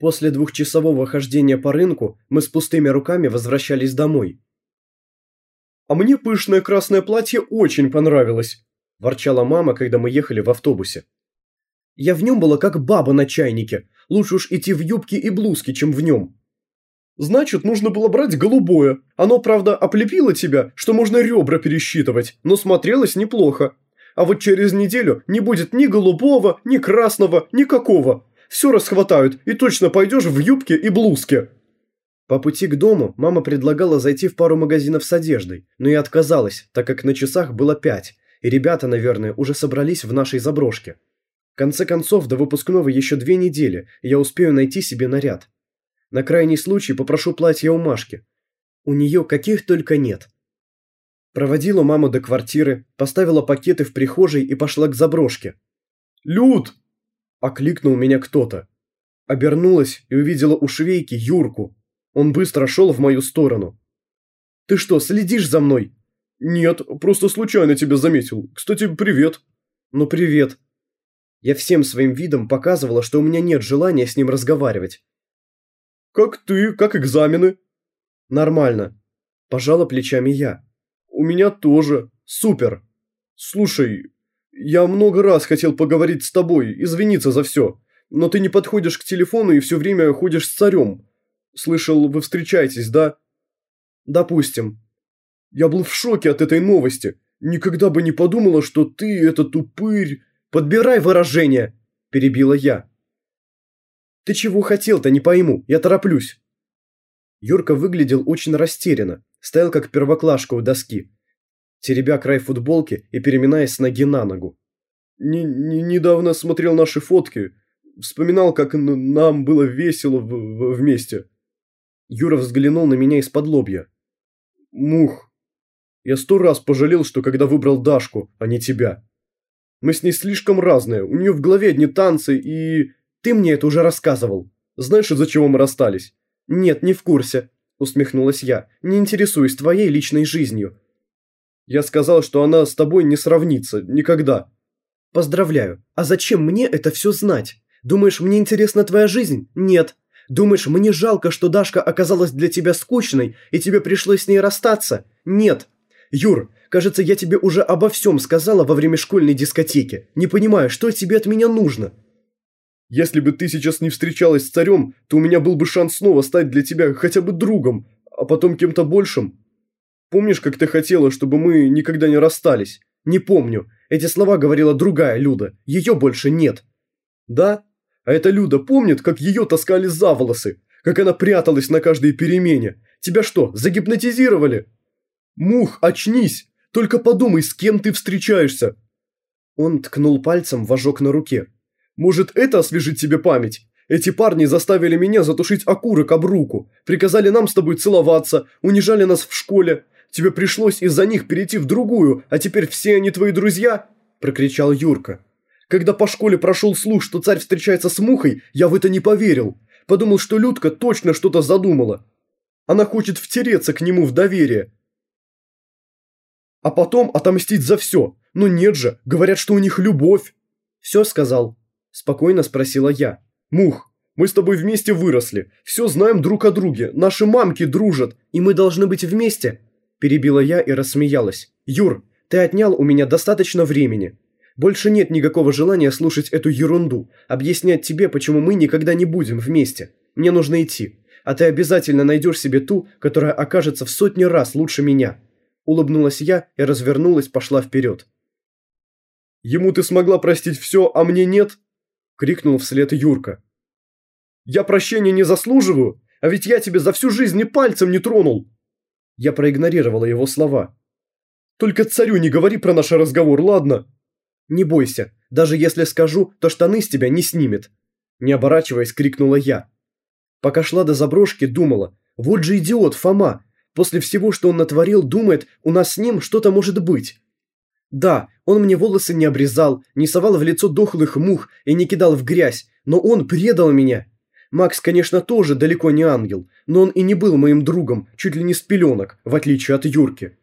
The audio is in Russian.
После двухчасового хождения по рынку мы с пустыми руками возвращались домой. «А мне пышное красное платье очень понравилось», – ворчала мама, когда мы ехали в автобусе. «Я в нем была как баба на чайнике. Лучше уж идти в юбке и блузке, чем в нем». «Значит, нужно было брать голубое. Оно, правда, оплепило тебя, что можно ребра пересчитывать, но смотрелось неплохо. А вот через неделю не будет ни голубого, ни красного, никакого все расхватают, и точно пойдешь в юбке и блузке». По пути к дому мама предлагала зайти в пару магазинов с одеждой, но я отказалась, так как на часах было пять, и ребята, наверное, уже собрались в нашей заброшке. В конце концов, до выпускного еще две недели, и я успею найти себе наряд. На крайний случай попрошу платье у Машки. У нее каких только нет. Проводила маму до квартиры, поставила пакеты в прихожей и пошла к заброшке. «Люд!» Окликнул меня кто-то. Обернулась и увидела у швейки Юрку. Он быстро шел в мою сторону. «Ты что, следишь за мной?» «Нет, просто случайно тебя заметил. Кстати, привет». «Ну, привет». Я всем своим видом показывала, что у меня нет желания с ним разговаривать. «Как ты? Как экзамены?» «Нормально». Пожала плечами я. «У меня тоже. Супер. Слушай, я много раз хотел поговорить с тобой, извиниться за все. Но ты не подходишь к телефону и все время ходишь с царем. Слышал, вы встречаетесь, да? Допустим. Я был в шоке от этой новости. Никогда бы не подумала, что ты, этот упырь... Подбирай выражение, перебила я. Ты чего хотел-то, не пойму, я тороплюсь. Юрка выглядел очень растерянно, стоял как первоклашка у доски, теребя край футболки и переминаясь с ноги на ногу. Не, недавно смотрел наши фотки. Вспоминал, как нам было весело вместе. Юра взглянул на меня из-под лобья. Мух. Я сто раз пожалел, что когда выбрал Дашку, а не тебя. Мы с ней слишком разные. У нее в голове одни танцы и... Ты мне это уже рассказывал. Знаешь, из-за чего мы расстались? Нет, не в курсе. Усмехнулась я. Не интересуюсь твоей личной жизнью. Я сказал, что она с тобой не сравнится. Никогда. Поздравляю. А зачем мне это все знать? Думаешь, мне интересна твоя жизнь? Нет. Думаешь, мне жалко, что Дашка оказалась для тебя скучной, и тебе пришлось с ней расстаться? Нет. Юр, кажется, я тебе уже обо всем сказала во время школьной дискотеки. Не понимаю, что тебе от меня нужно? Если бы ты сейчас не встречалась с царем, то у меня был бы шанс снова стать для тебя хотя бы другом, а потом кем-то большим. Помнишь, как ты хотела, чтобы мы никогда не расстались? Не помню. Эти слова говорила другая Люда. Ее больше нет. Да? А эта Люда помнит, как ее таскали за волосы? Как она пряталась на каждой перемене? Тебя что, загипнотизировали? Мух, очнись! Только подумай, с кем ты встречаешься. Он ткнул пальцем в ожог на руке. Может, это освежит тебе память? Эти парни заставили меня затушить окурок об руку, приказали нам с тобой целоваться, унижали нас в школе, Тебе пришлось из-за них перейти в другую, а теперь все они твои друзья?» – прокричал Юрка. «Когда по школе прошел слух, что царь встречается с Мухой, я в это не поверил. Подумал, что Людка точно что-то задумала. Она хочет втереться к нему в доверие. А потом отомстить за все. Но нет же, говорят, что у них любовь». «Все сказал?» – спокойно спросила я. «Мух, мы с тобой вместе выросли, все знаем друг о друге, наши мамки дружат, и мы должны быть вместе», Перебила я и рассмеялась. «Юр, ты отнял у меня достаточно времени. Больше нет никакого желания слушать эту ерунду, объяснять тебе, почему мы никогда не будем вместе. Мне нужно идти, а ты обязательно найдешь себе ту, которая окажется в сотни раз лучше меня». Улыбнулась я и развернулась, пошла вперед. «Ему ты смогла простить все, а мне нет?» – крикнул вслед Юрка. «Я прощения не заслуживаю, а ведь я тебе за всю жизнь ни пальцем не тронул!» Я проигнорировала его слова. «Только царю не говори про наш разговор, ладно?» «Не бойся, даже если скажу, то штаны с тебя не снимет!» Не оборачиваясь, крикнула я. Пока шла до заброшки, думала, вот же идиот Фома, после всего, что он натворил, думает, у нас с ним что-то может быть. Да, он мне волосы не обрезал, не совал в лицо дохлых мух и не кидал в грязь, но он предал меня. Макс, конечно, тоже далеко не ангел, но он и не был моим другом, чуть ли не с пеленок, в отличие от Юрки.